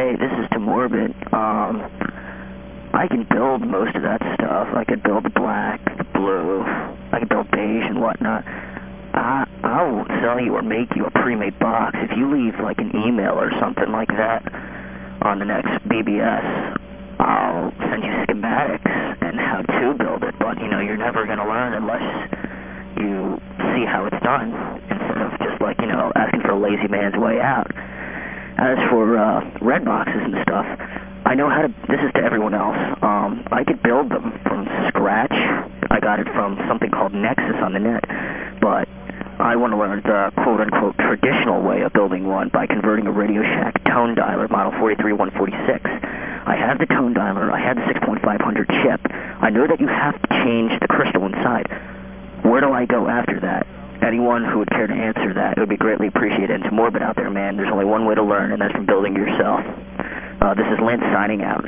hey, this is to Morbid. Um, I can build most of that stuff. I could build the black, the blue, I could build beige and whatnot. I, I won't sell you or make you a pre-made box. If you leave like an email or something like that on the next BBS, I'll send you schematics and how to build it. But, you know, you're never going to learn unless you see how it's done instead of just like, you know, asking for a lazy man's way out. As for uh, red boxes and stuff, I know how to, this is to everyone else, um, I could build them from scratch. I got it from something called Nexus on the net, but I want to learn the quote-unquote traditional way of building one by converting a Radio Shack tone dialer model 43146. I have the tone dialer, I have the 6.500 chip. I know that you have to change the crystal inside. Where do I go after that? Anyone who would care to answer that, it would be greatly appreciated. And to Morbid out there, man, there's only one way to learn, and that's from building yourself. Uh, this is Lynn signing out.